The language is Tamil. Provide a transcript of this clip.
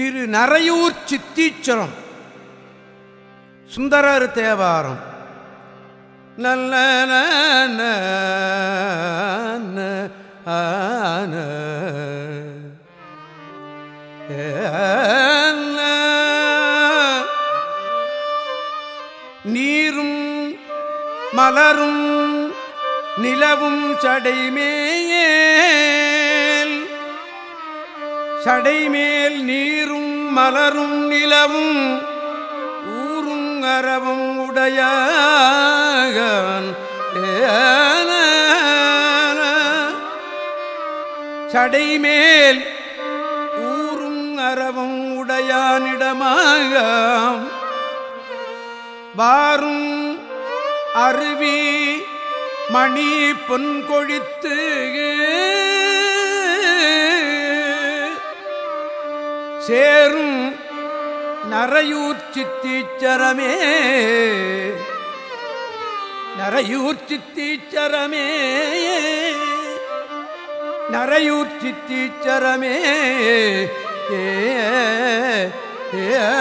திரு நரையூர் சித்தீச்சரம். சுந்தரர் தேவாரம். நல்ல ஆன. நீரும் மலரும் நிலவும் சடைமேல். சடைமேல் மலரும் நிலவும் ஊரும் அறவும் உடைய சடைமேல் ஊரும் அறவும் உடையானிடமாக வாரும் அருவி மணி பொன் சேரும் நரையூர் சித்தீச்சரமே. நரையூர் சித்தீச்சரமே. நரையூர் சித்தீச்சரமே. ஏ